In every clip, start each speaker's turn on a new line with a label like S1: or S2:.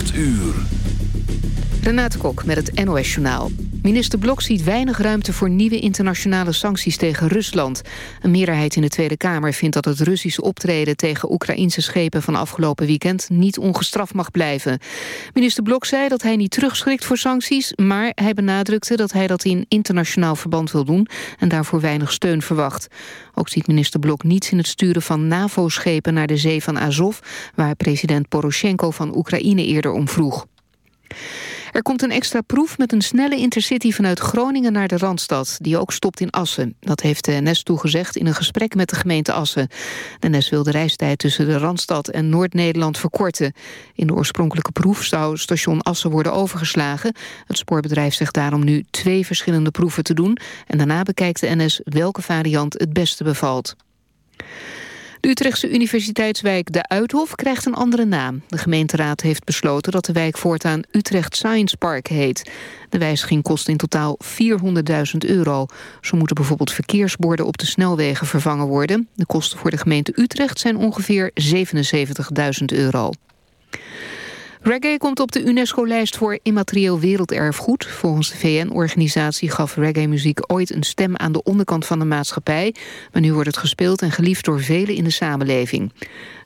S1: 8 uur.
S2: Renate Kok met het NOS Journaal. Minister Blok ziet weinig ruimte voor nieuwe internationale sancties tegen Rusland. Een meerderheid in de Tweede Kamer vindt dat het Russische optreden tegen Oekraïnse schepen van afgelopen weekend niet ongestraft mag blijven. Minister Blok zei dat hij niet terugschrikt voor sancties, maar hij benadrukte dat hij dat in internationaal verband wil doen en daarvoor weinig steun verwacht. Ook ziet minister Blok niets in het sturen van NAVO-schepen naar de zee van Azov, waar president Poroshenko van Oekraïne eerder om vroeg. Er komt een extra proef met een snelle intercity vanuit Groningen naar de Randstad, die ook stopt in Assen. Dat heeft de NS toegezegd in een gesprek met de gemeente Assen. De NS wil de reistijd tussen de Randstad en Noord-Nederland verkorten. In de oorspronkelijke proef zou station Assen worden overgeslagen. Het spoorbedrijf zegt daarom nu twee verschillende proeven te doen... en daarna bekijkt de NS welke variant het beste bevalt. De Utrechtse universiteitswijk De Uithof krijgt een andere naam. De gemeenteraad heeft besloten dat de wijk voortaan Utrecht Science Park heet. De wijziging kost in totaal 400.000 euro. Zo moeten bijvoorbeeld verkeersborden op de snelwegen vervangen worden. De kosten voor de gemeente Utrecht zijn ongeveer 77.000 euro. Reggae komt op de UNESCO-lijst voor immaterieel werelderfgoed. Volgens de VN-organisatie gaf reggae-muziek ooit een stem aan de onderkant van de maatschappij. Maar nu wordt het gespeeld en geliefd door velen in de samenleving.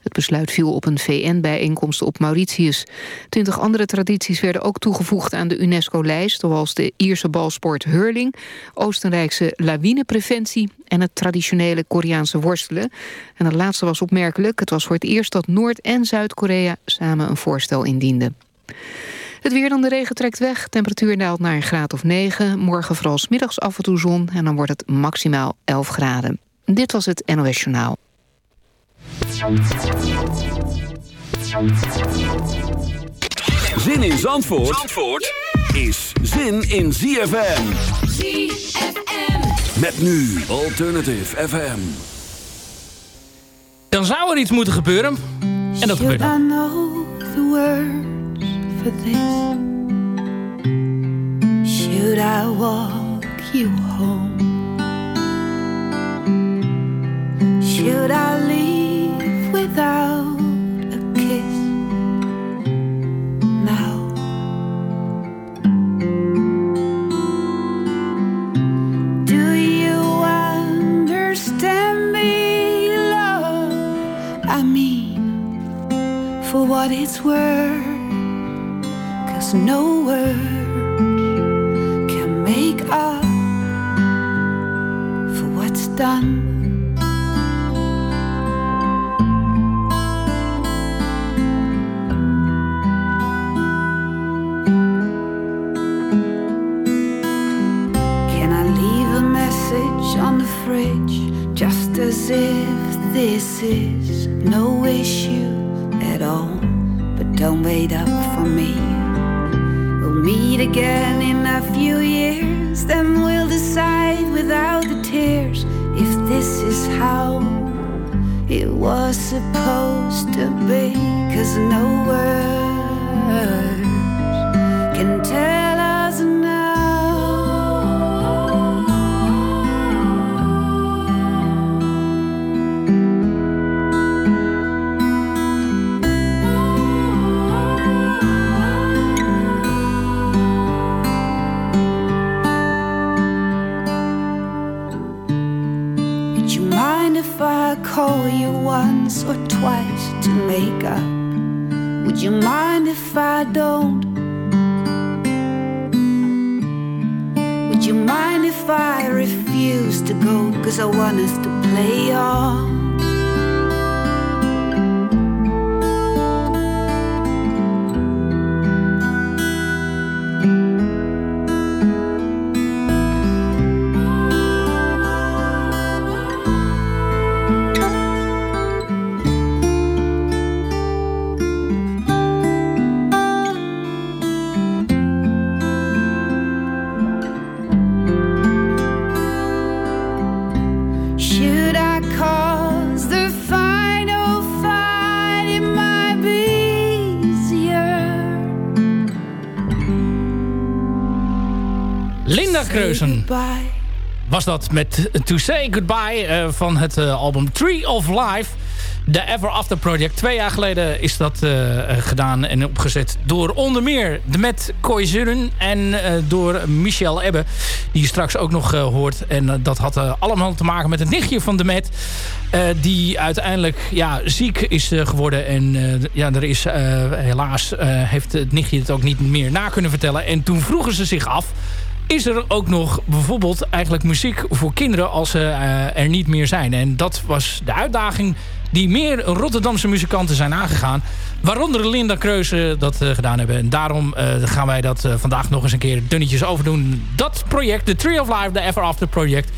S2: Het besluit viel op een VN-bijeenkomst op Mauritius. Twintig andere tradities werden ook toegevoegd aan de UNESCO-lijst... zoals de Ierse balsport hurling, Oostenrijkse lawinepreventie... en het traditionele Koreaanse worstelen. En het laatste was opmerkelijk. Het was voor het eerst dat Noord- en Zuid-Korea samen een voorstel indienden. Het weer dan de regen trekt weg. Temperatuur daalt naar een graad of 9. Morgen vooral middags af en toe zon. En dan wordt het maximaal 11 graden. Dit was het NOS Journaal.
S1: Zin in Zandvoort, Zandvoort is zin in ZFM.
S3: ZFM.
S1: Met nu Alternative FM.
S4: Dan zou er iets moeten gebeuren. En dat gebeurt dan.
S5: the words for this? Should I walk you home? Should I what it's worth, cause no words can make up for what's done. Can I leave a message on the fridge just as if this is no issue it was supposed to be. Cause no words can tell us I call you once or twice to make up? Would you mind if I don't? Would you mind if I refuse to go? Cause I want us to play on.
S4: Was dat met To Say Goodbye eh, van het eh, album Tree of Life. de Ever After Project. Twee jaar geleden is dat uh, gedaan en opgezet door onder meer de Met en door Michel Ebbe, die je straks ook nog hoort. En dat had allemaal te maken met het nichtje van de Met, die uiteindelijk ja, ziek is geworden. En ja, er is helaas heeft het nichtje het ook niet meer na kunnen vertellen. En toen vroegen ze zich af is er ook nog bijvoorbeeld eigenlijk muziek voor kinderen als ze uh, er niet meer zijn. En dat was de uitdaging die meer Rotterdamse muzikanten zijn aangegaan. Waaronder Linda Kreuze dat uh, gedaan hebben. En daarom gaan wij dat vandaag nog eens een keer dunnetjes overdoen. Dat project, de Tree of Life, de Ever After project...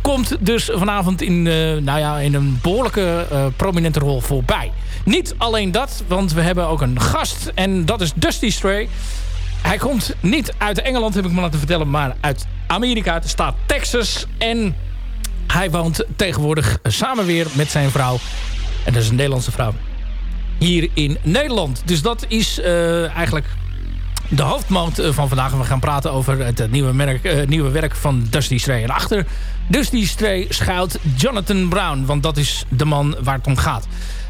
S4: komt dus vanavond in, nou ja, in een behoorlijke prominente rol voorbij. Niet alleen dat, want we hebben ook een gast. En dat is Dusty Stray... Hij komt niet uit Engeland, heb ik me laten vertellen, maar uit Amerika, de staat Texas. En hij woont tegenwoordig samen weer met zijn vrouw. En dat is een Nederlandse vrouw. Hier in Nederland. Dus dat is uh, eigenlijk de hoofdmoot eh, van vandaag. We gaan praten over het nieuwe, merk, nieuwe werk van Dusty Stray. En achter Dusty Stray schuilt Jonathan Brown. Want dat is de man waar het om gaat.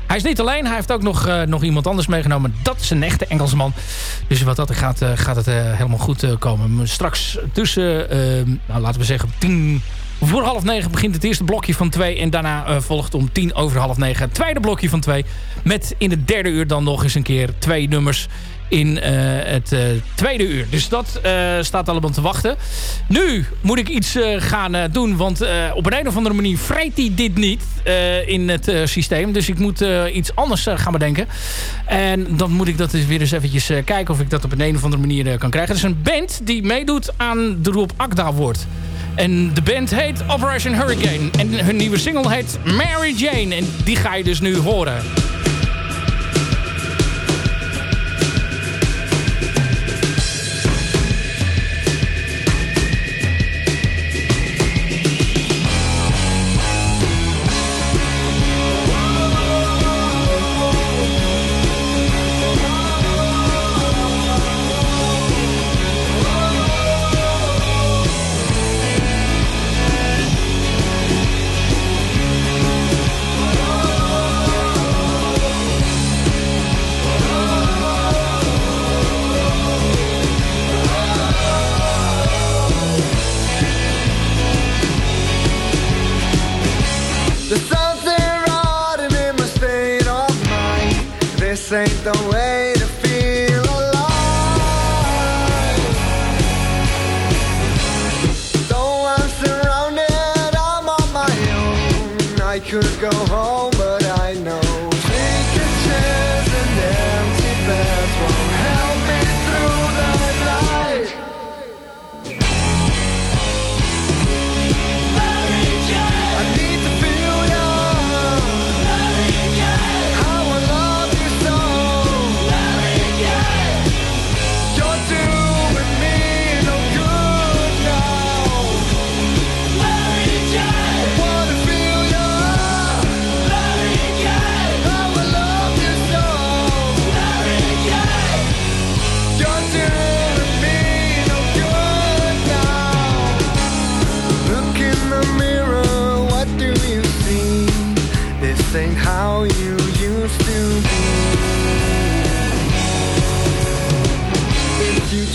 S4: Hij is niet alleen, hij heeft ook nog, uh, nog iemand anders meegenomen. Dat is een echte Engelsman. Dus wat dat gaat, uh, gaat het uh, helemaal goed komen. Straks tussen, ehm, nou, laten we zeggen, tien voor half negen begint het eerste blokje van twee. En daarna volgt om tien over half negen het tweede blokje van twee. Met in het derde uur dan nog eens een keer twee nummers in uh, het uh, tweede uur. Dus dat uh, staat allemaal te wachten. Nu moet ik iets gaan doen, want op een, een of andere manier vreet hij dit niet in het systeem. Dus ik moet iets anders gaan bedenken. En dan moet ik dat eens weer eens eventjes kijken of ik dat op een, een of andere manier kan krijgen. Het is een band die meedoet aan de Roep Akda wordt. En de band heet Operation Hurricane. En hun nieuwe single heet Mary Jane. En die ga je dus nu horen.
S5: I could go home, but I know Take a chance and empty beds won't help.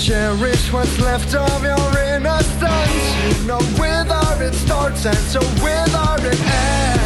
S5: Cherish what's left of your innocence. You know whether it starts and so whether it ends.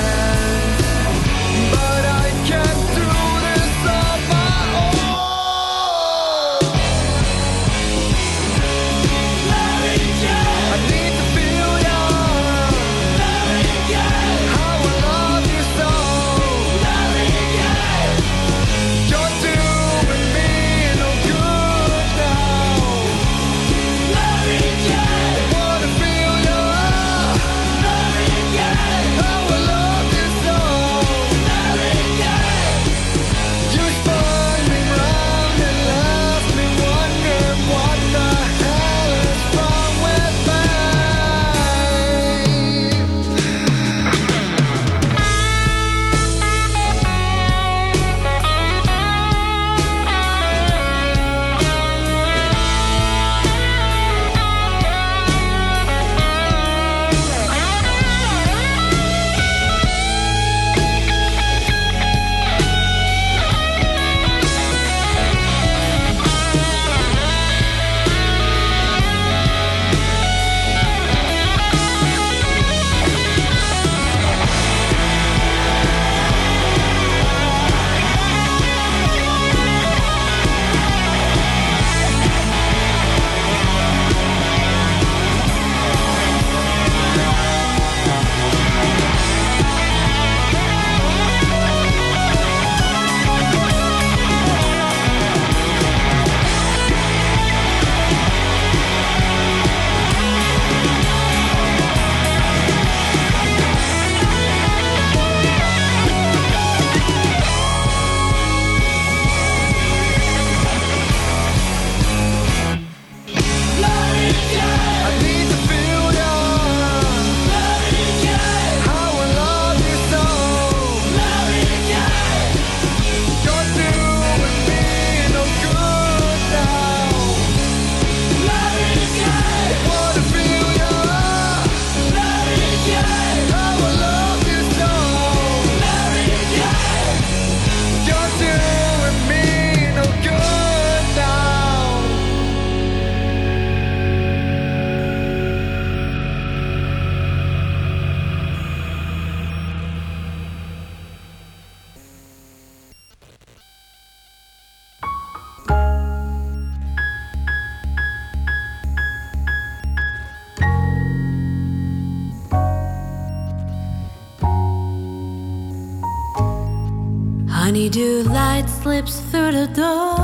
S5: Honeydew light slips through the door.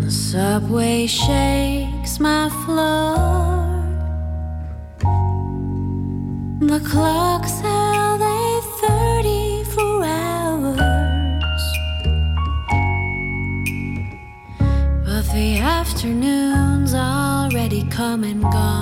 S5: The subway shakes my floor. The clock's held a 34 hours. But the afternoon's already
S4: come and gone.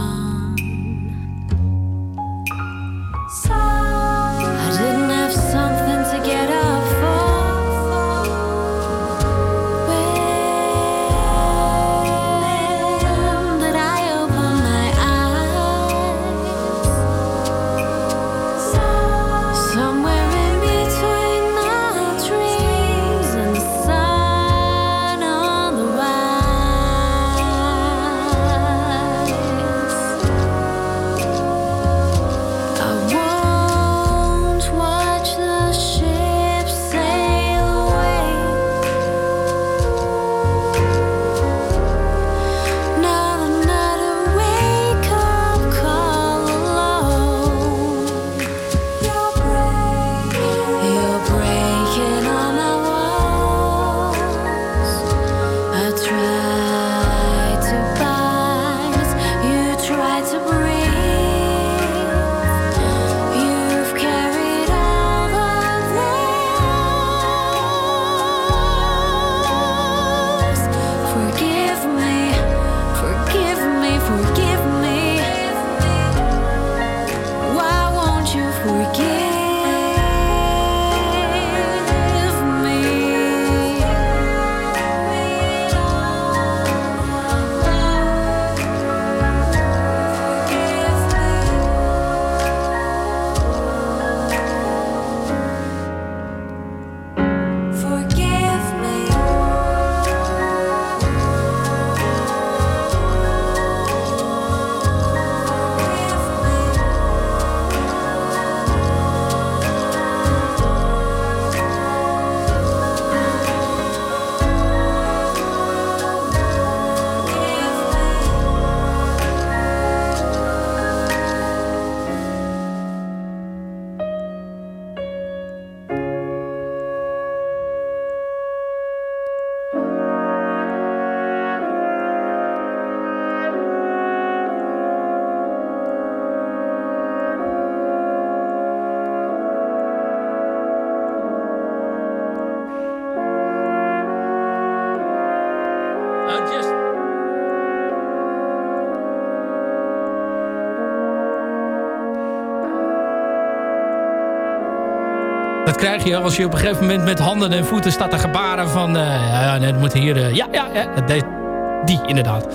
S4: Krijg je als je op een gegeven moment met handen en voeten staat te gebaren van... eh, ja, nee, het moet hier... eh, ja, ja, ja, de- die inderdaad.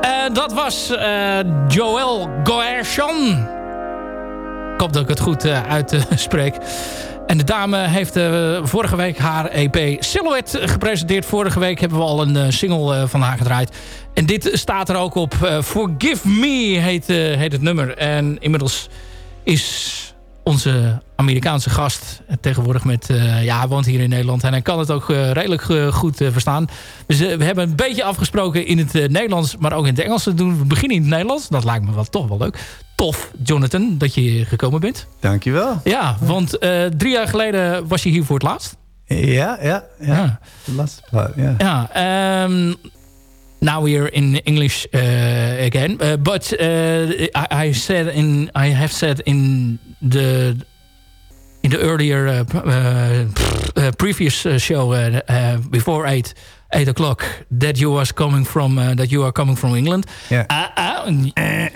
S4: Eh, dat was Joël Goershon. Ik hoop dat ik het goed uitspreek. En de dame heeft vorige week haar EP Silhouette gepresenteerd. Vorige week hebben we al een single van haar gedraaid. En dit staat er ook op. Forgive Me heet, heet het nummer. En inmiddels is onze Amerikaanse gast eh, tegenwoordig met... eh, ja, woont hier in Nederland en hij kan het ook eh, redelijk goed verstaan. Dus we hebben een beetje afgesproken in het Nederlands... maar ook in het Engels te doen. We beginnen in het Nederlands. Dat lijkt me wel toch wel leuk. Tof, Jonathan, dat je hier gekomen bent.
S3: Dankjewel.
S4: Ja, want drie jaar geleden was je hier voor het laatst.
S3: Ja, ja, ja.
S4: Ja.
S3: De laatste plaat, ja.
S4: Ja, ehm, now we're in English uh, again. Uh, but uh, I, I said in I have said in the in the earlier uh, uh, uh, previous show uh, uh, before eight eight o'clock that you was coming from uh, that you are coming from England. Uh, uh,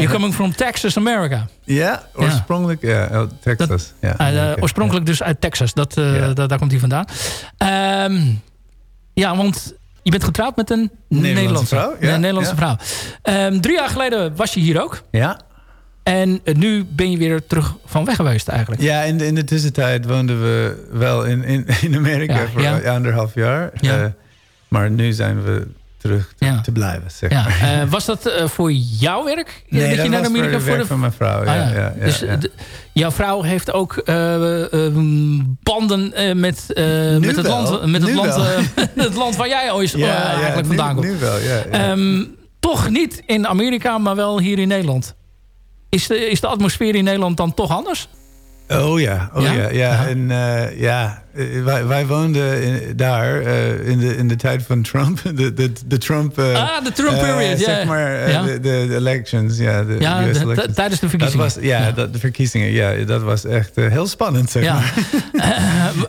S4: You're coming from Texas, America.
S3: Ja, oorspronkelijk, ja, uit Texas. ja, Amerika,
S4: oorspronkelijk dus uit Texas. Dat, uh,
S3: Ja.
S4: da- daar komt hij vandaan. Ehm, ja, want je bent getrouwd met een
S3: Nederlandse
S4: Nederlandse,
S3: vrouw, ja,
S4: een Nederlandse
S3: ja.
S4: vrouw. Ehm, drie jaar geleden was je hier ook.
S3: Ja.
S4: En eh, nu ben je weer terug van weg geweest eigenlijk.
S3: Ja, in de, in de tussentijd woonden we wel in, in, in Amerika
S4: Ja,
S3: voor
S4: ja.
S3: anderhalf jaar.
S4: Ja.
S3: Eh, maar nu zijn we terug te,
S4: Ja.
S3: te blijven, zeg
S4: Ja, eh, was dat eh, voor jouw werk?
S3: Nee,
S4: dat
S3: dat
S4: je naar Amerika
S3: voor van mijn vrouw.
S4: Ah,
S3: ja,
S4: ja. dus jouw vrouw heeft ook eh, banden met, met, het, land, met het, land, het land waar jij ooit eigenlijk vandaan komt.
S3: Nu wel, ja. ja.
S4: Ehm, toch niet in Amerika, maar wel hier in Nederland. Is de, is de atmosfeer in Nederland dan toch anders?
S3: Oh ja, oh ja, ja. ja. En uh, ja, wij, wij woonden in, daar uh, in, de, in de tijd van Trump. De, de, de Trump... Uh,
S4: ah, de Trump period, ja.
S3: Zeg maar,
S4: ja.
S3: de, de elections, ja. De
S4: ja,
S3: US elections.
S4: tijdens de verkiezingen.
S3: Dat was, ja, ja. Dat, de verkiezingen, ja. Dat was echt heel spannend, zeg
S4: ja.
S3: maar.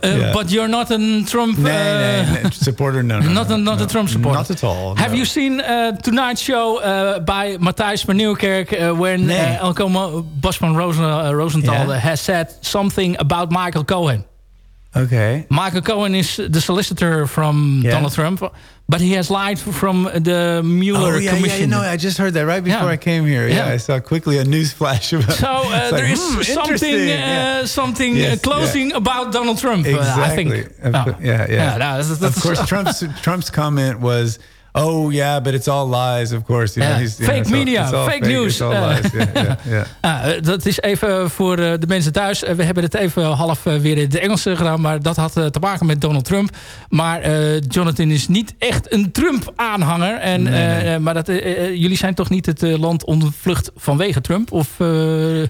S4: yeah. But you're not a Trump...
S3: Nee, nee, nee. Supporter, no, no,
S4: Not a, not
S3: no,
S4: a Trump supporter.
S3: Not at all.
S4: Have
S3: no.
S4: you seen Tonight Show by Matthijs van Nieuwkerk... when. Elko Bosman Rosen, Rosenthal
S3: Yeah.
S4: has said something about Michael Cohen?
S3: Okay.
S4: Michael Cohen is the solicitor from
S3: Yeah.
S4: Donald Trump, but he has lied from the Mueller
S3: oh, yeah,
S4: commission.
S3: Yeah, no, I just heard that right before
S4: Yeah.
S3: I came here. Yeah. I saw quickly a news flash about
S4: so uh, there
S3: like,
S4: is
S3: hmm,
S4: something, uh, something
S3: Yes,
S4: uh, closing about Donald Trump. uh,
S3: Exactly.
S4: I think.
S3: Of
S4: Oh.
S3: yeah, yeah.
S4: no, that's-
S3: of course, Trump's Trump's comment was, "Oh yeah, but it's all lies." Of course, you
S4: Yeah.
S3: know, he's, you
S4: Fake
S3: know,
S4: media,
S3: it's all
S4: fake news.
S3: It's all.
S4: Ah, eh, dat is even voor eh, de mensen thuis. Eh, we hebben het even half eh, weer in het Engels eh, gedaan. Maar dat had eh, te maken met Donald Trump. Maar eh, Jonathan is niet echt een Trump-aanhanger. En,
S3: Nee,
S4: eh,
S3: nee.
S4: eh, maar dat, eh, eh, jullie zijn toch niet het eh, land ontvlucht vanwege Trump? Of, eh,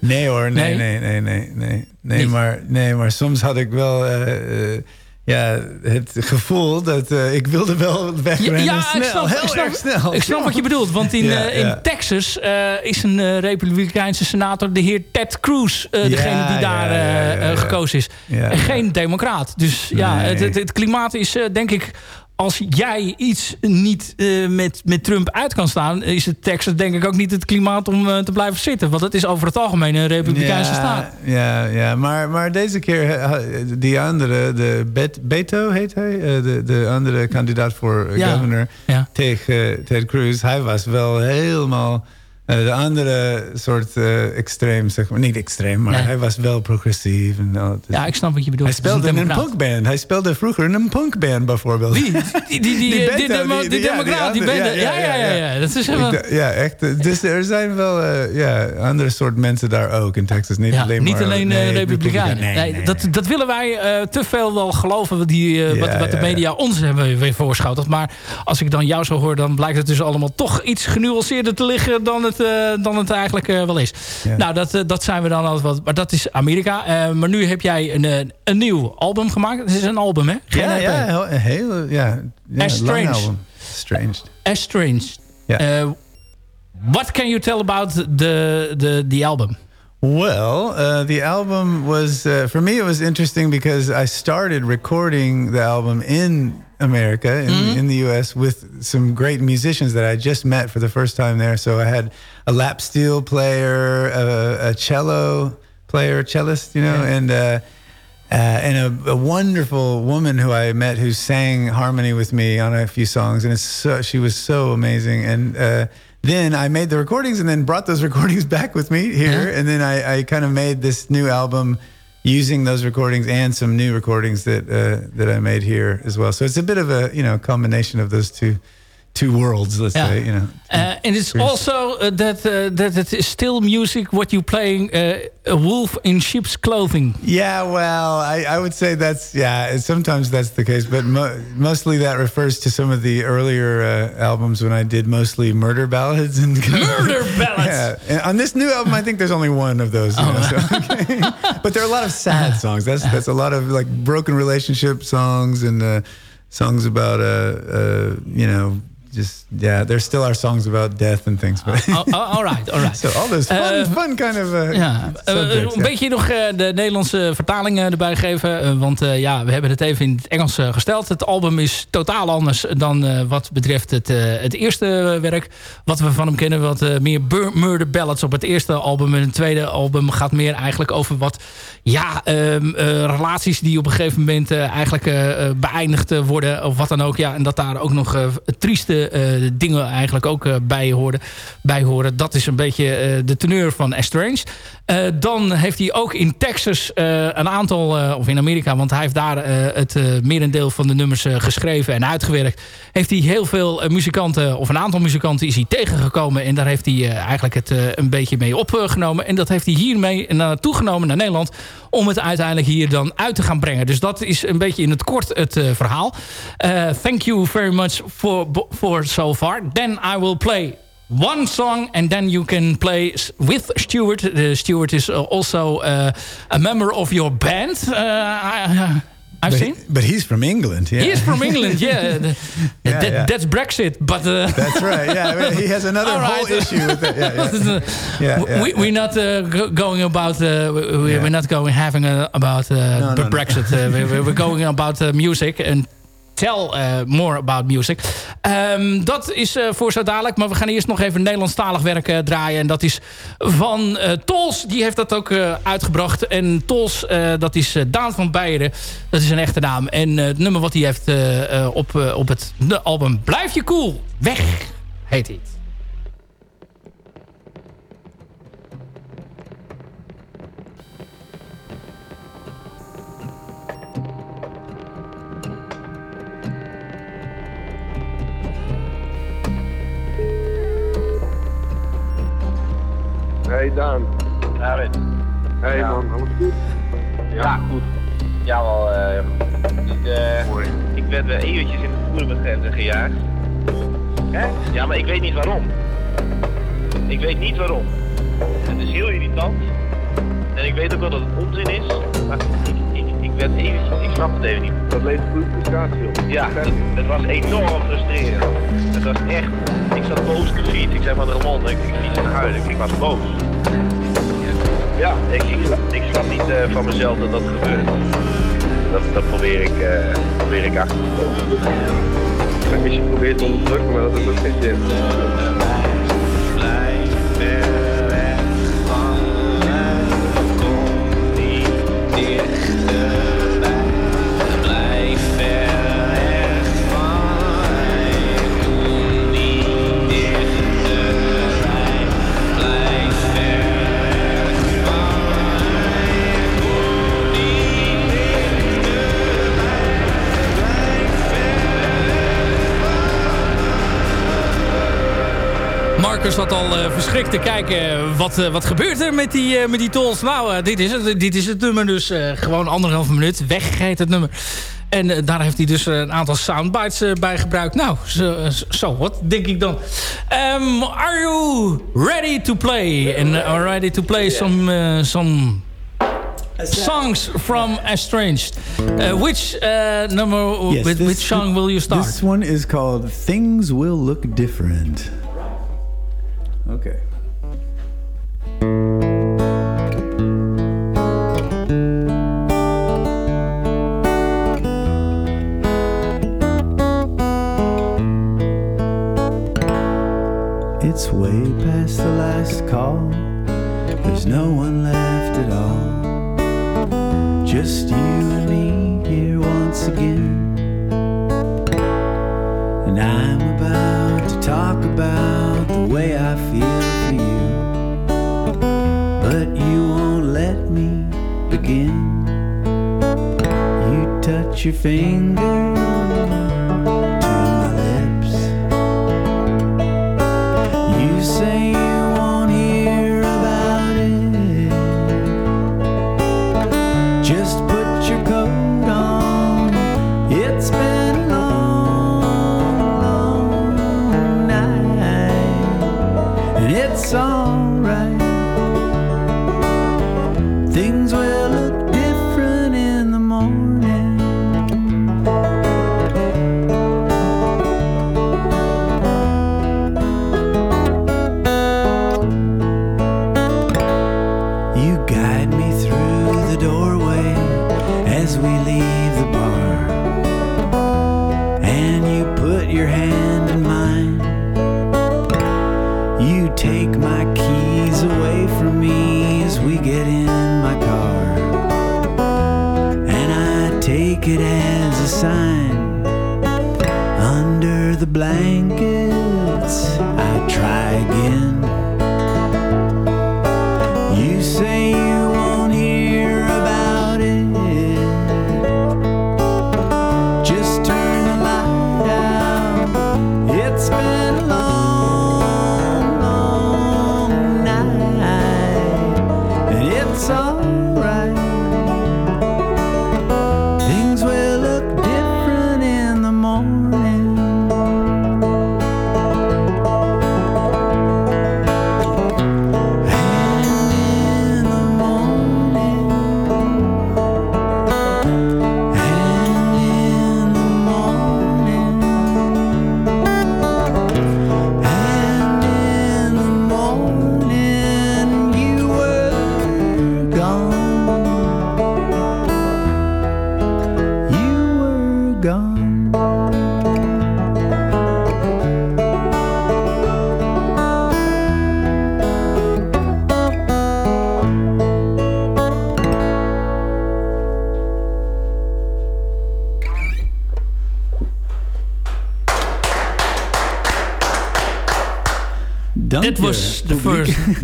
S3: Nee hoor, nee,
S4: Nee?
S3: nee, nee, nee, nee, nee, maar, nee, maar soms had ik wel eh, eh, ja, het gevoel dat eh, ik wilde wel wegrennen
S4: Ja, ja,
S3: snel,
S4: ik snap,
S3: heel
S4: ik snap,
S3: erg snel.
S4: Ik snap wat je bedoelt, want in,
S3: Ja,
S4: eh, in. Texas eh, is een republikeinse senator, de heer Ted Cruz, degene die daar gekozen is. En geen democraat. Dus ja, het, het, het klimaat is denk ik... Als jij iets niet eh, met, met Trump uit kan staan... is het Texas denk ik ook niet het klimaat om eh, te blijven zitten. Want het is over het algemeen een republikeinse
S3: ja,
S4: staat.
S3: Ja, ja maar, maar deze keer, eh, die andere, de Bet, Beto heet hij, de, de andere kandidaat voor
S4: Ja,
S3: governor
S4: ja.
S3: tegen Ted Cruz, hij was wel helemaal de andere soort eh, extreem, zeg maar. Niet extreem, maar
S4: Nee.
S3: hij was wel progressief. En al. Dus
S4: Ja, ik snap wat je bedoelt.
S3: hij speelde in een punkband. Hij speelde vroeger in een punkband bijvoorbeeld.
S4: Wie? Die, die, die, die,
S3: Die
S4: die,
S3: Beto,
S4: demo-
S3: die-
S4: die
S3: die- ja,
S4: democraat, die
S3: andere.
S4: Ja,
S3: ja,
S4: ja,
S3: ja.
S4: Dat is helemaal...
S3: ja, echt. eh, Dus er zijn wel eh, ja, andere soort mensen daar ook in Texas. Niet
S4: Ja,
S3: alleen
S4: niet
S3: maar,
S4: alleen eh,
S3: nee,
S4: republikeinen. Nee,
S3: Nee,
S4: dat, dat willen wij eh, te veel wel geloven wat, die, eh, wat, wat de media ons hebben weer voorschoteld. Maar als ik dan jou zo hoor, dan blijkt het dus allemaal toch iets genuanceerder te liggen dan het, eh, dan het eigenlijk eh, wel is.
S3: Ja.
S4: Nou, dat, eh, dat zijn we dan altijd wat. Maar dat is Amerika. Maar nu heb jij een, een nieuw album gemaakt. Het is een album, hè? Geen
S3: Ja,
S4: EP.
S3: ja, heel, hele, ja, ja
S4: Estranged.
S3: lang album. Strange. Ja.
S4: Eh, what can you tell about the, the, the album?
S3: Well, uh, the album was uh, for me. It was interesting because I started recording the album in America, in, in the U.S., with some great musicians that I just met for the first time there. So I had a lap steel player, a, a cello player, cellist, you know, and. Uh, uh, and a, a wonderful woman who I met who sang harmony with me on a few songs, and it's so, she was so amazing. And uh, then I made the recordings, and then brought those recordings back with me here, and then I, I kind of made this new album using those recordings and some new recordings that uh, that I made here as well. So it's a bit of a you know combination of those two two worlds, let's
S4: Yeah.
S3: say. You know,
S4: Uh, and it's also uh, that uh, that it is still music. What you playing uh, a wolf in sheep's clothing.
S3: Yeah, well, I, I would say that's yeah. Sometimes that's the case, but mo- mostly that refers to some of the earlier uh, albums when I did mostly murder ballads and
S4: Murder ballads.
S3: Yeah, and on this new album, I think there's only one of those. You know, so, okay. but there are a lot of sad songs. That's that's a lot of like broken relationship songs and uh, songs about uh, uh, you know just yeah. There still are songs about death and things, but.
S4: Oh, oh, all right, all right.
S3: So all those fun,
S4: Uh,
S3: fun kind of uh,
S4: Ja, eh,
S3: subjects,
S4: een beetje nog eh, de Nederlandse vertaling eh, erbij geven. eh, want eh, ja, we hebben het even in het Engels eh, gesteld. Het album is totaal anders dan eh, wat betreft het, eh, het eerste werk. Wat we van hem kennen. Wat eh, meer murder ballads op het eerste album. En het tweede album gaat meer eigenlijk over wat... Ja, ehm, eh, relaties die op een gegeven moment eh, eigenlijk eh, eh, beëindigd eh, worden. Of wat dan ook. Ja, en dat daar ook nog eh, trieste eh, dingen eigenlijk ook eh, bij, horen, bij horen. Dat is een beetje eh, de teneur van Estrange. Eh, dan heeft hij ook in Texas eh, een aantal, eh, of in Amerika, want hij heeft daar het merendeel van de nummers geschreven en uitgewerkt. Heeft hij heel veel muzikanten, of een aantal muzikanten, is hij tegengekomen. En daar heeft hij eigenlijk het een beetje mee opgenomen. En dat heeft hij hiermee naartoe genomen naar Nederland. Om het uiteindelijk hier dan uit te gaan brengen. Dus dat is een beetje in het kort het verhaal. Thank you very much for, for so far. Then I will play one song and then you can play with Stuart. Uh, Stuart is also uh, a member of your band. Uh, I, I've
S6: but,
S4: seen.
S6: But he's from England. Yeah.
S4: He is from England. Yeah, yeah, that, yeah. that's Brexit. But uh,
S6: that's right. Yeah, he has another right. whole issue with it. Yeah,
S4: yeah. we, we're not uh, going about. Uh, we, are not going having a, about uh, no, no, Brexit. No. we're going about uh, music and Tell uh, More About Music. Um, dat is uh, voor zo dadelijk. Maar we gaan eerst nog even Nederlandstalig werk uh, draaien. En dat is van Tols. Die heeft dat ook uitgebracht. En Tols, dat is Daan van Beieren. Dat is een echte naam. En het nummer wat hij heeft op, op het album Blijf je cool. Weg heet hij.
S7: Hey Daan.
S8: David.
S7: Hey ja. man, alles goed?
S8: Ja, ja goed. Ja wel, uh, uh, Mooi. ik werd weer eventjes in de voederbegrenzer gejaagd. Hè? Ja, maar ik weet niet waarom. Ik weet niet waarom. Het is heel irritant. En ik weet ook wel dat het onzin is. Maar ik, ik, ik werd eventjes, ik snap het even niet.
S7: Dat leeft goed frustratie op.
S8: Ja, het, het, was enorm frustrerend. Het was echt, ik zat boos te fiets. Ik zei van Ramon, ik, ik fiets naar huis. Ik, ik was boos. Ja, ik, ik, snap niet uh, van mezelf dat dat gebeurt. Dat, dat probeer ik, uh, probeer ik achter te komen.
S7: Je probeert te onderdrukken, maar dat heeft ook geen zin.
S4: Zat al uh, verschrikt te kijken. Wat, uh, wat gebeurt er met die, uh, met die tolls? Nou, dit, is het, dit is het nummer dus. gewoon anderhalve minuut. Weggeet het nummer. En daar heeft hij dus een aantal soundbites bij gebruikt. Nou, zo, zo wat, denk ik dan. Um, are you ready to play? And are ready to play some... some songs from Estranged. Uh, which uh, number, yes, with which song will you start?
S6: This one is called Things Will Look Different. Okay.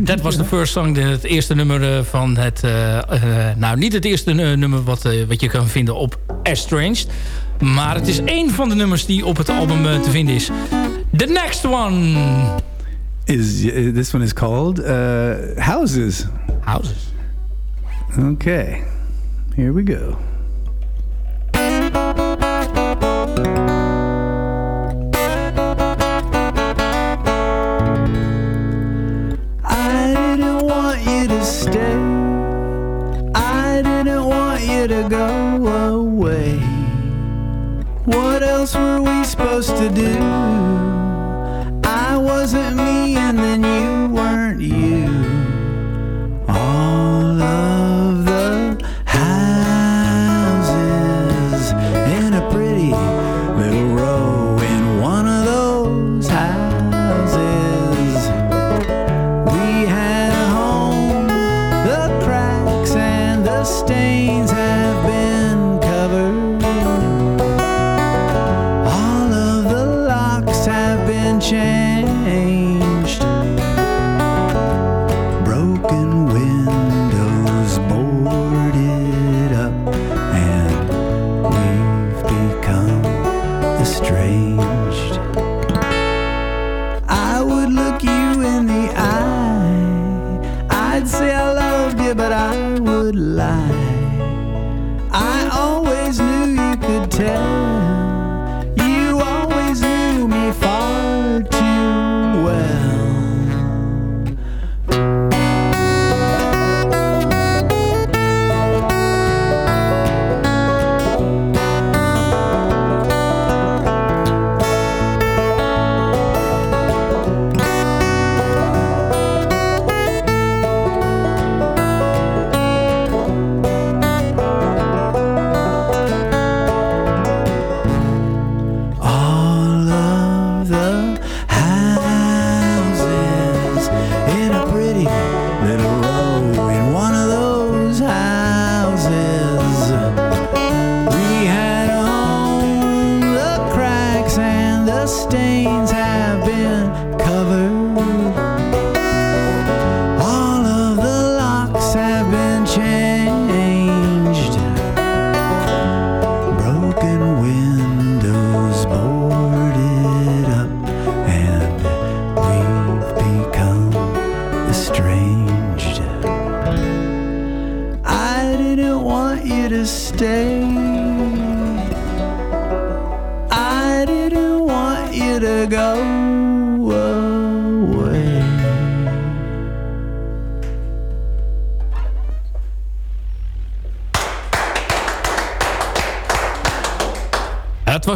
S4: That was the first song, het eerste nummer eh, van het... Uh, uh, nou, niet het eerste nummer wat, wat je kan vinden op Estranged. Maar het is één van de nummers die op het album te vinden is. The next one...
S6: Is, this one is called Houses.
S4: Houses.
S6: Okay, here we go.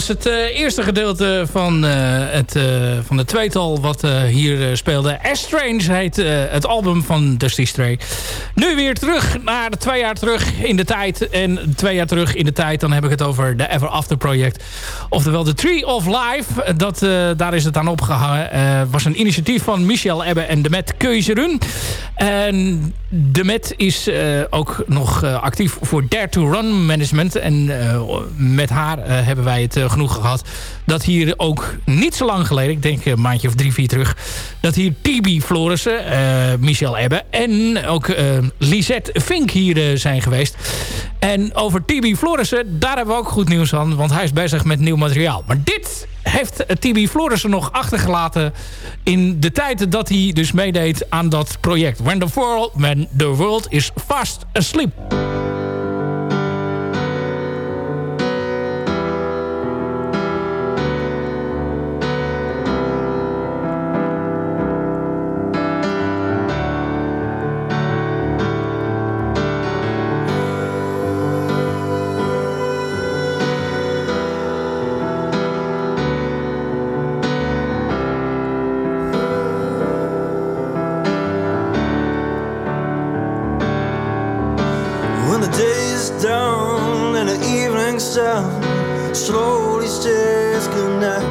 S4: Het uh, eerste gedeelte van, uh, het, uh, van de tweetal wat hier speelde. Estrange heet het album van Dusty Stray. Nu weer terug naar de twee jaar terug in de tijd. En twee jaar terug in de tijd, dan heb ik het over de Ever After project. Oftewel de Tree of Life. Dat, daar is het aan opgehangen. was een initiatief van Michel Ebbe en Demet Keuzerun. En Demet is ook nog actief voor Dare to Run Management. En met haar hebben wij het genoeg gehad... dat hier ook niet zo lang geleden... ik denk een maandje of drie, vier terug... dat hier Tibi Florissen, Michel Ebbe... en ook Lisette Fink hier zijn geweest. En over Tibi Florissen, daar hebben we ook goed nieuws aan... want hij is bezig met nieuw materiaal. Maar dit heeft Tibi Florissen nog achtergelaten... in de tijd dat hij dus meedeed aan dat project. When the world, when the world is fast asleep.
S9: sound slowly says goodnight.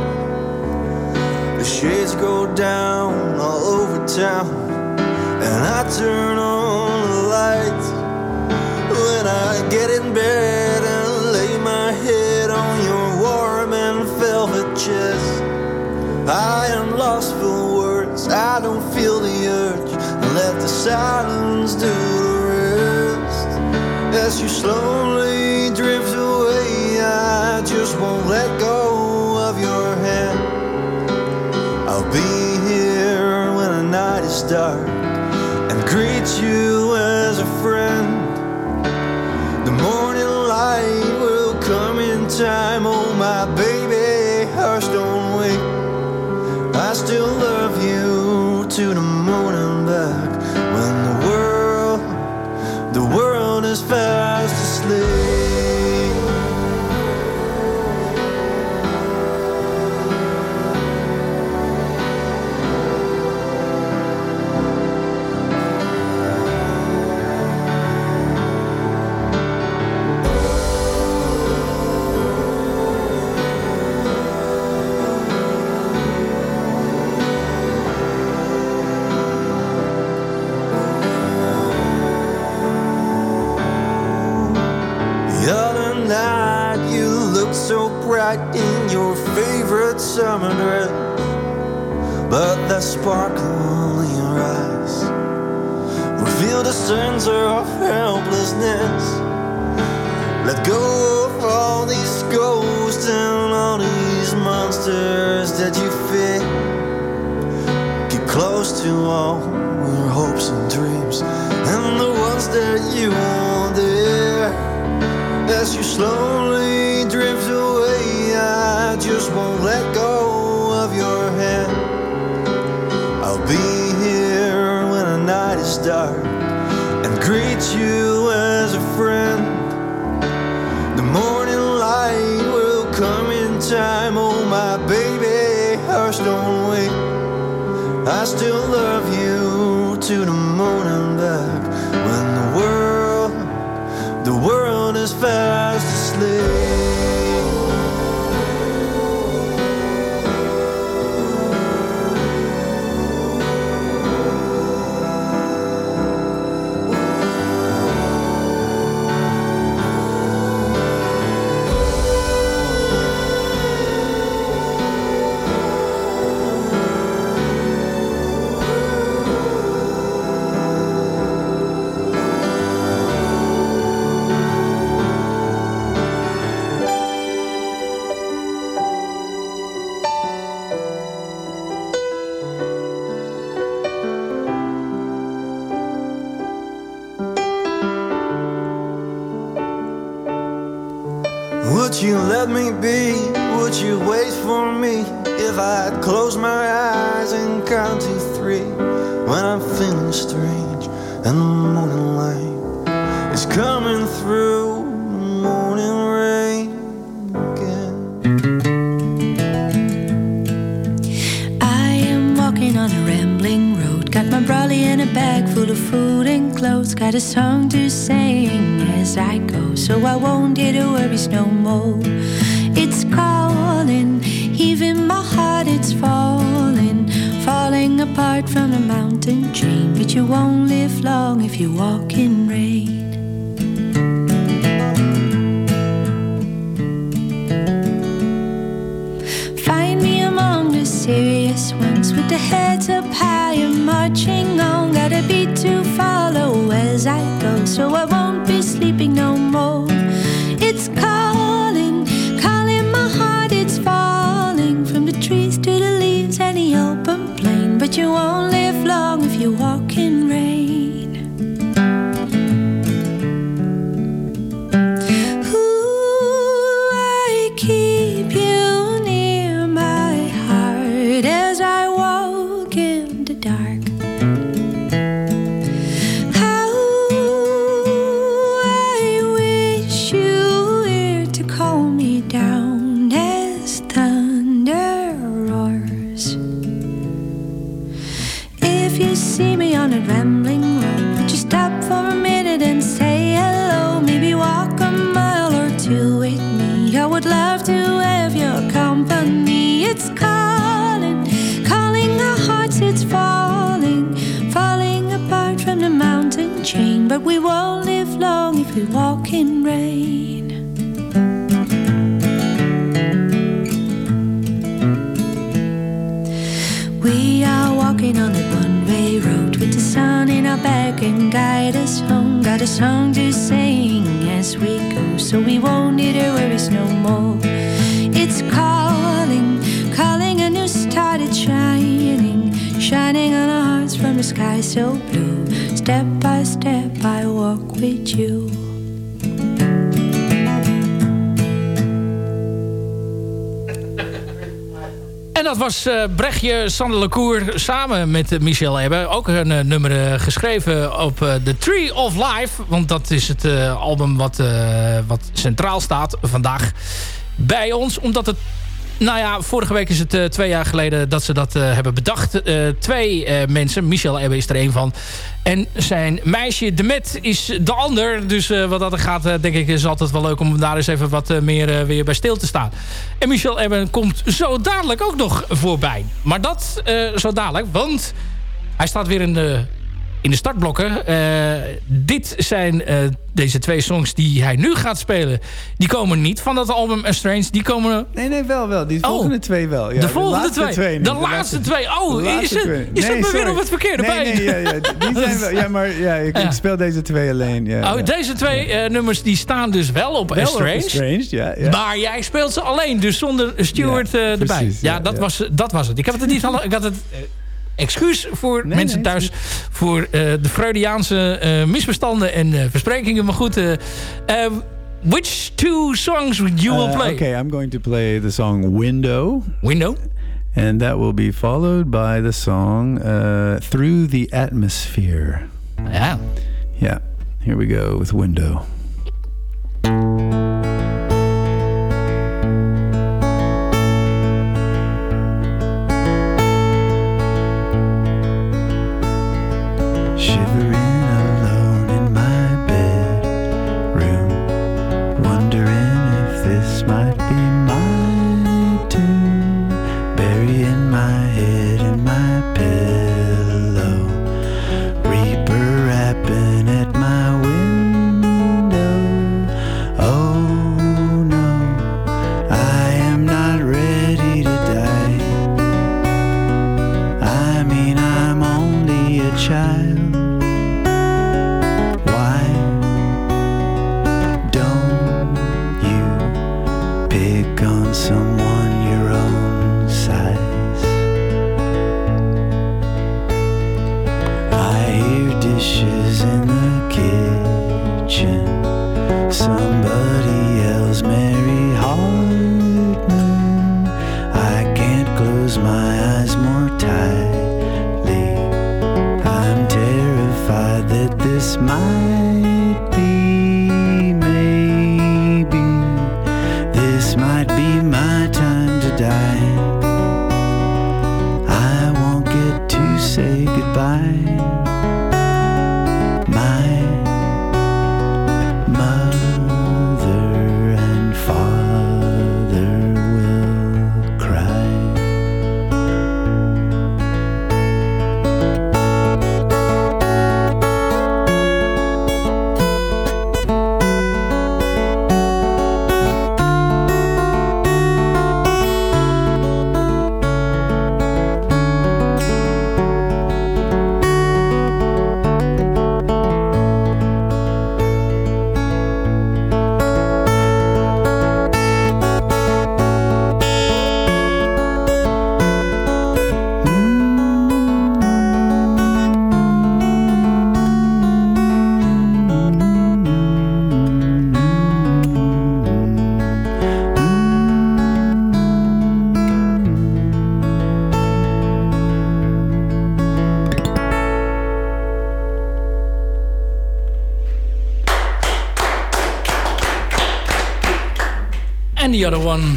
S9: The shades go down all over town, and I turn on the lights. When I get in bed and lay my head on your warm and velvet chest, I am lost for words. I don't feel the urge. Let the silence do the rest as you slowly. dark and greet you as a friend. The morning light will come in time. Oh, summer dress, but the sparkle in your eyes
S10: Reveal a center of helplessness. Let go full of food and clothes. Got a song to sing as I go, so I won't get the worries no more. It's calling, even my heart it's falling, falling apart from the mountain chain. But you won't live long if you walk in rain. serious ones with the heads up high and marching on. Gotta be as I go, so I won't be a song to sing as we go, so we won't need our worries no more. It's calling, calling, a new started shining, shining on our hearts from the sky so blue. Step by step, I walk with you.
S6: Dat was uh, Brechtje Sander Lecour samen met uh, Michel Ebbe. Ook een uh, nummer geschreven op The Tree of Life. Want dat is het album wat, wat centraal staat vandaag bij ons. Omdat het nou ja, vorige week is het uh, twee jaar geleden dat ze dat uh, hebben bedacht. Uh, twee mensen, Michel Ebbe is er een van. En zijn meisje Demet is de ander. Dus wat dat er gaat, denk ik, is altijd wel leuk om daar eens even wat meer weer bij stil te staan. En Michel Ebbe komt zo dadelijk ook nog voorbij. Maar dat zo dadelijk, want hij staat weer in de in de startblokken. Uh, dit zijn uh, deze twee songs die hij nu gaat spelen. Die komen niet van dat album Strange. Die komen...
S3: Nee, nee, wel, wel. Die
S6: oh.
S3: volgende twee wel. Ja,
S6: de volgende de twee. twee de, laatste twee. Oh, laatste is het, twee. is nee, het weer op het verkeerde
S3: nee,
S6: bij?
S3: Nee, ja, ja, die zijn wel, ja maar ja, ik, ja. speel deze twee alleen. Ja,
S6: oh, deze twee uh, nummers die staan dus wel op wel Strange.
S3: Strange ja, ja.
S6: Maar jij speelt ze alleen, dus zonder Stuart erbij. Precies, ja, dat, Was, dat was het. Ik heb het niet al... Ik had het excuus voor nee, mensen nee, thuis voor uh, de Freudiaanse uh, misverstanden en uh, versprekingen. Maar goed, which two songs would you will play?
S3: Okay, I'm going to play the song Window.
S6: Window.
S3: And that will be followed by the song Through the Atmosphere.
S6: Yeah.
S3: Yeah. Here we go with Window.
S6: The other one?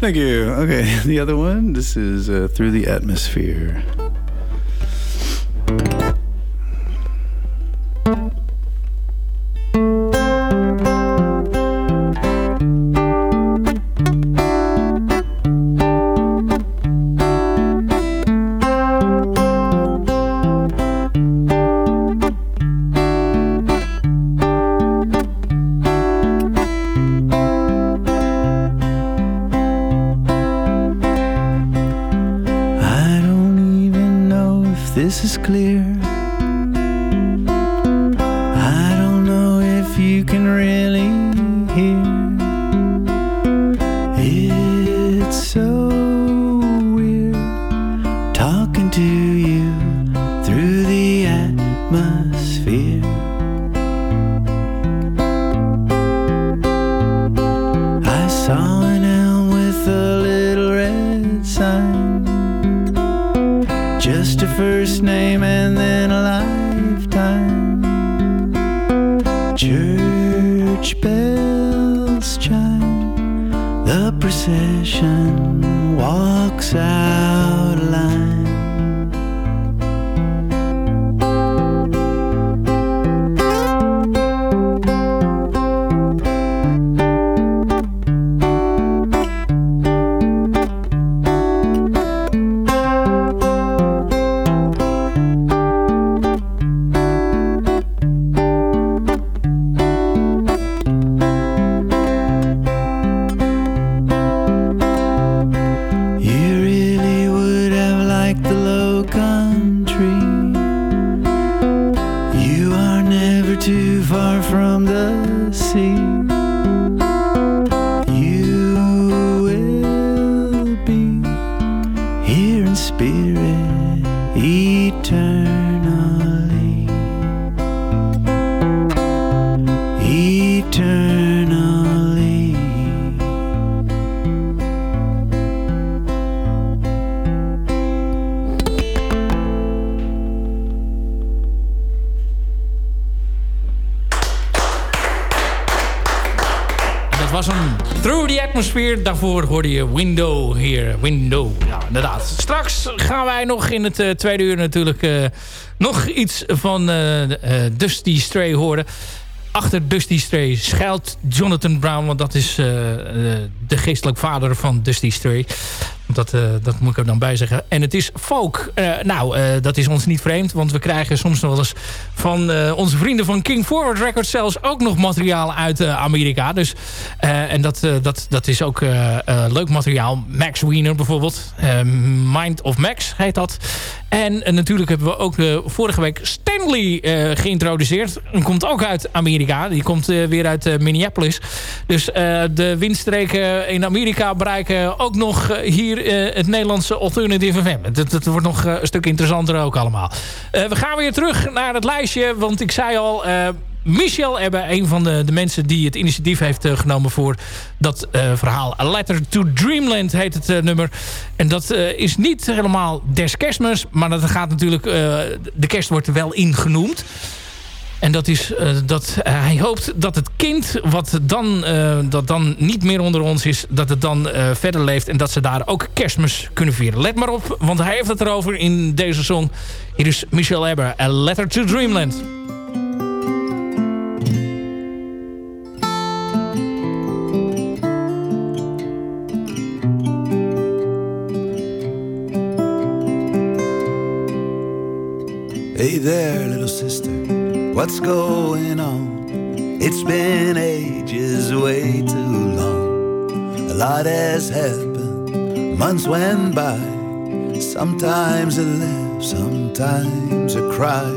S3: Thank you. Okay, the other one, this is uh, Through the Atmosphere.
S4: Daarvoor hoorde je Window hier. Window, ja, inderdaad. Straks gaan wij nog in het eh, tweede uur natuurlijk... eh, nog iets van eh, Dusty Stray horen. Achter Dusty Stray schuilt Jonathan Brown... want dat is de geestelijk vader van Dusty Stray. Dat, eh, dat moet ik er dan bij zeggen. En het is folk. Eh, nou, eh, dat is ons niet vreemd. Want we krijgen soms nog wel eens van onze vrienden van King Forward Records... zelfs ook nog materiaal uit Amerika. Dus, en dat, dat, dat is ook leuk materiaal. Max Wiener bijvoorbeeld. Mind of Max heet dat. En natuurlijk hebben we ook vorige week Stanley geïntroduceerd. Die komt ook uit Amerika. Die komt weer uit Minneapolis. Dus de windstreken in Amerika bereiken ook nog hier eh, het Nederlandse Alternative FM. Het, het wordt nog eh, een stuk interessanter ook allemaal. Eh, we gaan weer terug naar het lijstje. Want ik zei al... Michel Ebbe, een van de, de mensen die het initiatief heeft genomen voor dat verhaal. A Letter to Dreamland heet het nummer. En dat is niet helemaal des kerstmis, maar dat gaat natuurlijk, de kerst wordt er wel ingenoemd. En dat is eh, dat eh, hij hoopt dat het kind, wat dan, eh, dat dan niet meer onder ons is, dat het dan verder leeft en dat ze daar ook kerstmis kunnen vieren. Let maar op, want hij heeft het erover in deze song. Hier is Michel Ebber, A Letter to Dreamland.
S6: Hey there, little sister, what's going on? It's been ages, way too long. A lot has happened, months went by. Sometimes I laugh, sometimes I cry.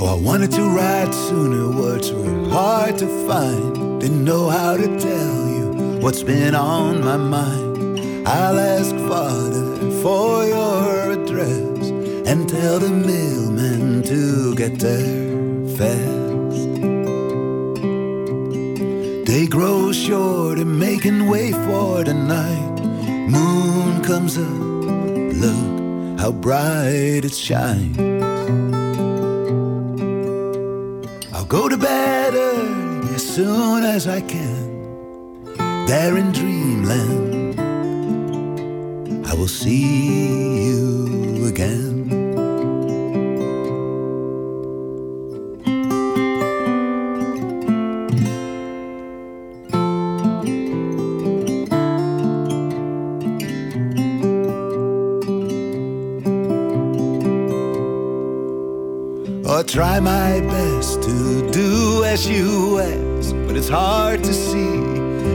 S6: Oh, I wanted to write sooner, words were hard to find. Didn't know how to tell you what's been on my mind. I'll ask Father for your address and tell the mailman to get there fast. Day grows short and making way for the night. Moon comes up, look how bright it shines. I'll go to bed early as soon as I can. There in dreamland, I will see you again. Try my best to do as you ask, but it's hard to see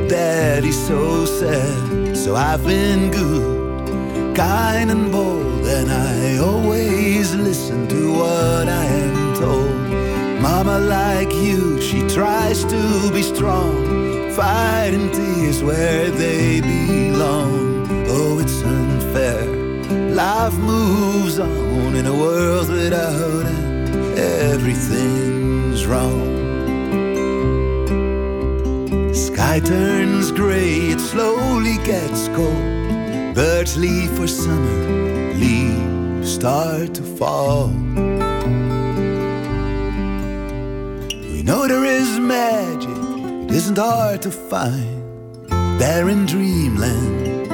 S6: that he's so sad. So I've been good, kind and bold, and I always listen to what I am told. Mama, like you, she tries to be strong, fighting tears where they belong. Oh, it's unfair. Life moves on in a world without end. Everything's wrong. Sky turns gray, it slowly gets cold. Birds leave for summer, leaves start to fall. We know there is magic, it isn't hard to find. There in dreamland,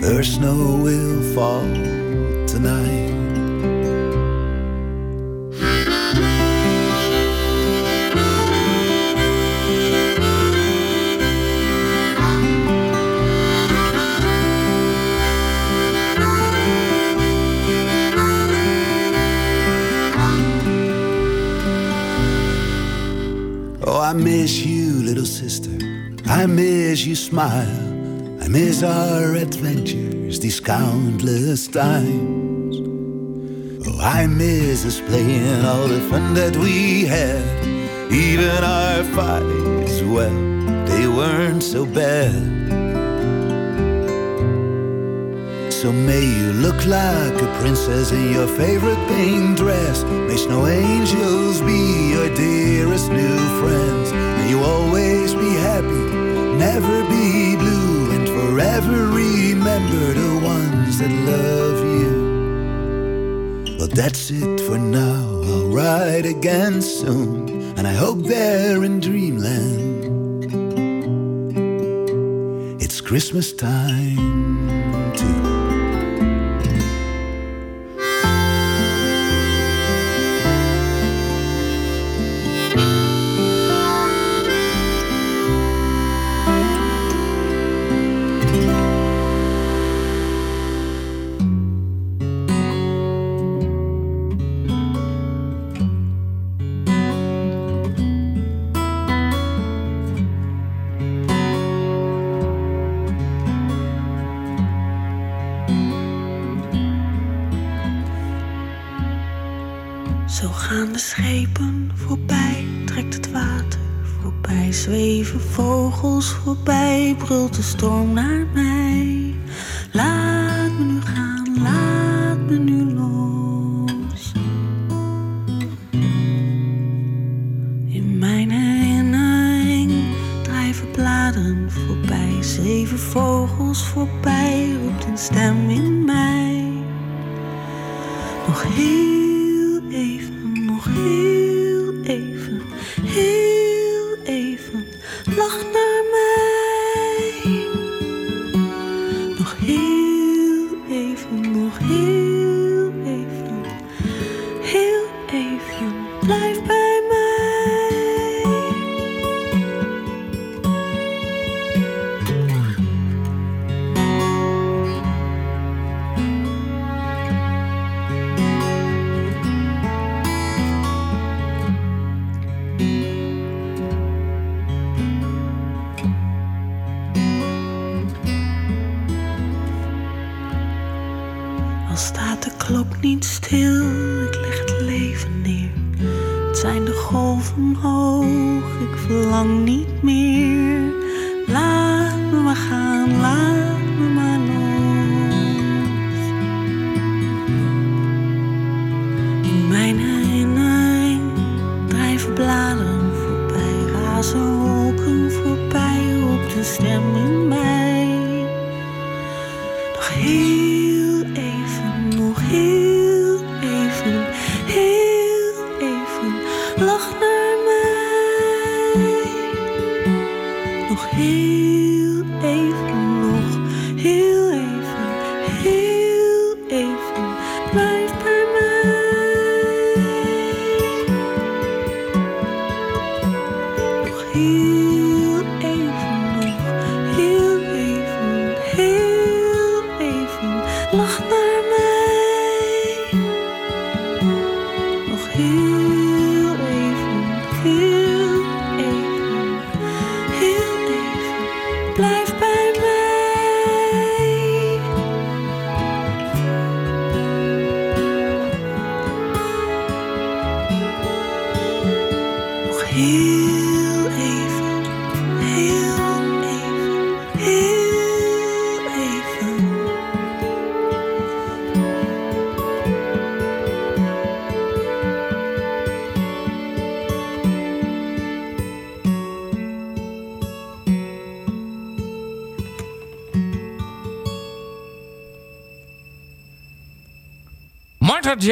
S6: first snow will fall I miss you smile. I miss our adventures, these countless times. Oh, I miss us playing all the fun that we had. Even our fights, well, they weren't so bad. So may you look like a princess in your favorite pink dress. May snow angels be your dearest new friends. May you always be happy, never be blue, and forever remember the ones that love you. Well, that's it for now. I'll ride again soon, and I hope they're in dreamland. It's Christmas time
S10: storm naar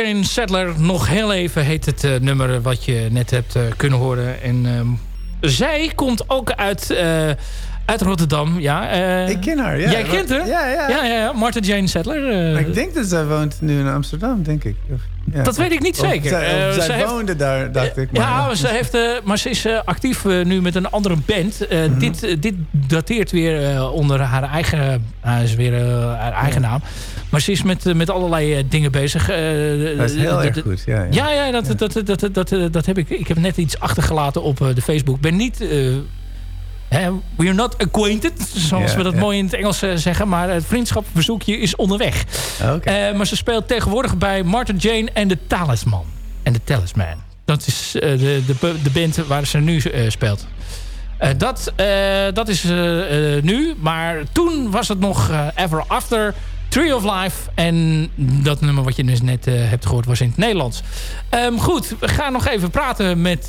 S4: Jane Sadler, nog heel even heet het uh, nummer wat je net hebt uh, kunnen horen. En uh, zij komt ook uit, uit Rotterdam. Ja,
S3: ik ken haar, ja.
S4: Jij kent haar?
S3: Ja, ja.
S4: ja, ja, Martha Jane Sadler.
S3: ik denk dat zij woont nu in Amsterdam, denk ik.
S4: Ja. Dat weet ik niet zeker.
S3: Zij, uh, zij woonde heeft, daar, dacht ik.
S4: Maar. Ja, ze heeft, uh, maar ze is uh, actief nu met een andere band. Mm -hmm. dit, dit dateert weer onder haar eigen, is weer, haar eigen naam. Maar ze is met, met allerlei dingen bezig.
S3: dat is heel erg goed, ja.
S4: Ja, ja, dat, dat, dat, dat, dat, heb ik. Ik heb net iets achtergelaten op de Facebook. ben niet we're not acquainted, zoals we dat mooi in het Engels uh, zeggen. Maar het vriendschapverzoekje is onderweg.
S3: Okay.
S4: Uh, maar ze speelt tegenwoordig bij Martha Jane en de Talisman. En de Talisman. Dat is uh, de, de, de band waar ze nu speelt. dat, dat is nu. Maar toen was het nog Ever After... Tree of Life. En dat nummer wat je dus net hebt gehoord was in het Nederlands. Um, goed, we gaan nog even praten met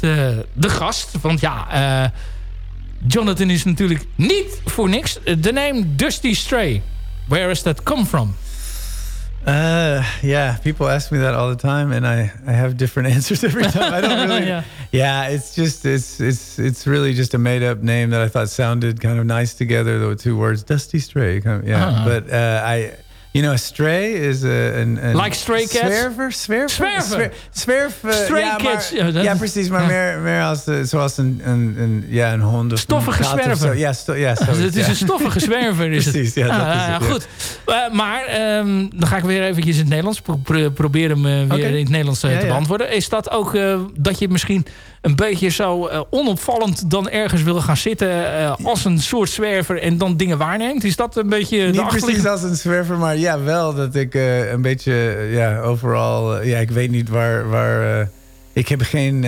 S4: de gast. Want ja... Jonathan is natuurlijk niet voor niks. De name Dusty Stray. Where does that come from?
S3: Uh, yeah, people ask me that all the time, and I, I have different answers every time. I don't really. yeah. yeah, it's just it's it's it's really just a made up name that I thought sounded kind of nice together. The two words, Dusty Stray. Kind of, yeah, uh -huh. but uh, I You know, a stray is. Een, een
S4: like stray cats?
S3: Zwerver? Zwerver?
S4: Zwerver.
S3: Zwerver.
S4: Stray
S3: ja,
S4: cats.
S3: Maar, ja, ja, precies. Maar ja. Meer, meer als, uh, zoals een, een, een, ja, een hond of
S4: Stoffige
S3: een
S4: zwerver.
S3: Ja, sto ja
S4: het is een stoffige zwerver. Is
S3: precies, ja, dat
S4: ah,
S3: is het,
S4: Goed. Uh, maar um, dan ga ik weer eventjes in het Nederlands pro proberen hem uh, weer okay. in het Nederlands te beantwoorden. Is dat ook dat je misschien een beetje zo uh, onopvallend dan ergens wil gaan zitten uh, als een soort zwerver en dan dingen waarneemt? Is dat een beetje
S3: Niet precies als een zwerver, maar ja, wel dat ik uh, een beetje ja, overal... ja, ik weet niet waar... waar ik heb geen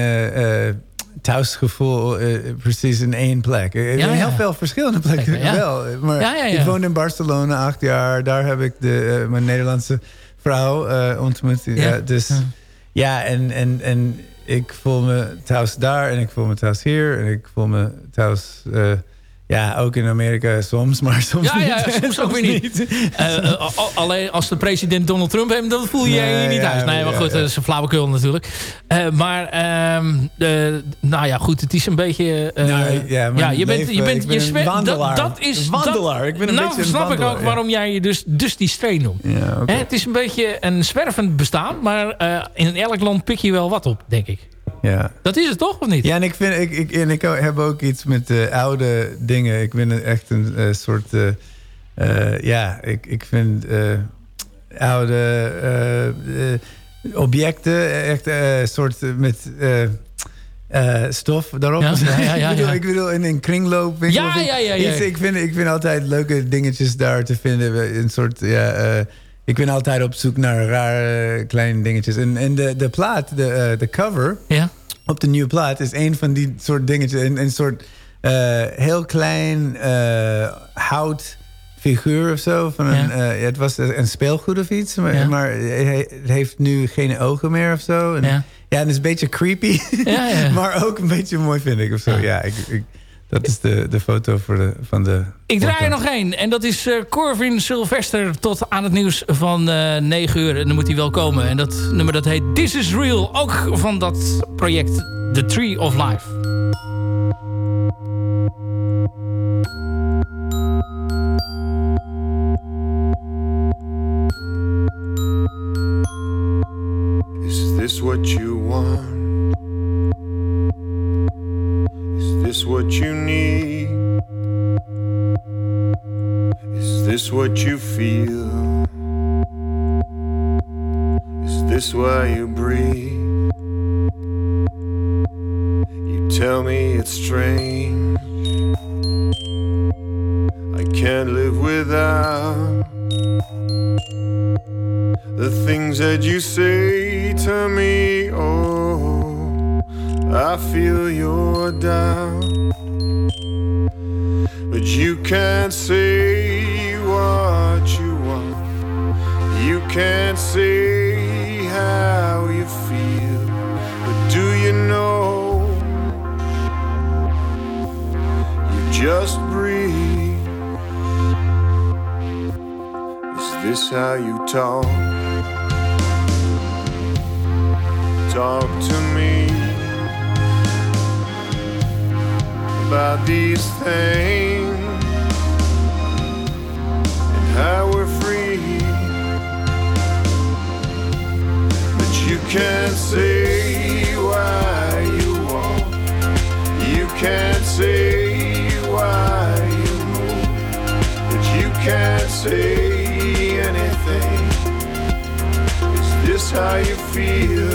S3: thuisgevoel precies in één plek. Ja, ja. Heel veel verschillende plekken ja. wel. Maar
S4: ja,
S3: ik woon in Barcelona acht jaar. Daar heb ik de, mijn Nederlandse vrouw ontmoet. Ja. dus ja, en... en, en ik voel me thuis daar en ik voel me thuis hier. En ik voel me thuis... Uh, ja, ook in Amerika soms, maar soms
S4: ja,
S3: niet.
S4: Ja, soms ook weer niet. Uh, uh, alleen als de president Donald Trump heeft, dan voel je nee, je niet thuis. Nee, maar goed, dat is een flauwekul natuurlijk. Uh, maar, um, nou ja, goed, het is een beetje...
S3: Nou, ja,
S4: ja, je bent, je bent,
S3: je een wandelaar.
S4: Dat, dat is,
S3: wandelaar. Ik ben een
S4: nou,
S3: beetje een
S4: snap
S3: wandelaar,
S4: ik ook waarom jij je dus, dus die strain noemt. Het is een beetje een zwervend bestaan, maar in elk land pik je wel wat op, denk ik.
S3: Ja.
S4: Dat is het toch, of niet?
S3: Ja, en ik, vind, ik, ik, en ik heb ook iets met uh, oude dingen. Ik ben echt een uh, soort... Uh, ja, ik, ik vind oude objecten echt een soort met... stof daarop.
S4: Ja, ja, ja,
S3: ik, bedoel, ik bedoel, in een kringloop.
S4: Ja, ja, ja, ja.
S3: ik, vind, ik vind altijd leuke dingetjes daar te vinden. Een soort... Ja, ik ben altijd op zoek naar rare kleine dingetjes. En, en de, de plaat, de, uh, de cover
S4: ja.
S3: op de nieuwe plaat... is een van die soort dingetjes. Een, een soort uh, heel klein uh, houtfiguur of zo. Van een, ja. het was een speelgoed of iets. Maar, ja. maar, het heeft nu geen ogen meer of zo. En,
S4: ja.
S3: ja, en het is een beetje creepy. maar ook een beetje mooi vind ik of zo. Ja, ik, ik dat is de, de foto voor de, van de...
S4: Ik draai er nog één. En dat is uh, Corvin Sylvester tot aan het nieuws van uh, 9 uur. En dan moet hij wel komen. En dat nummer dat heet This is Real. Ook van dat project The Tree of Life.
S11: Can't say why you walk, you can't say why you move, but you can't say anything. Is this how you feel?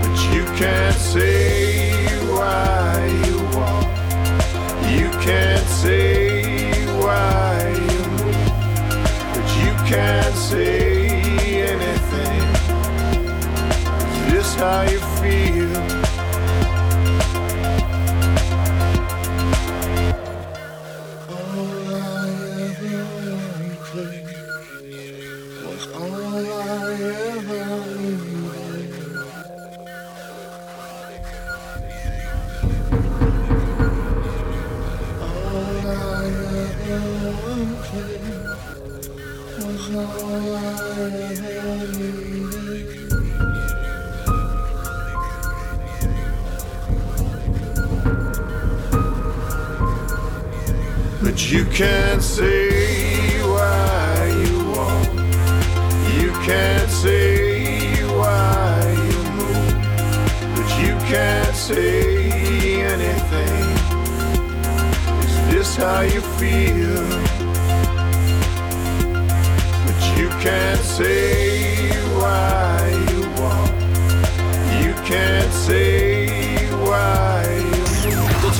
S11: But you can't say why you walk. You can't say why you move. But you can't Is you can't say why you walk. You can't say why you move. But you can't say anything. Is this how you feel? But you can't say why you walk. You can't say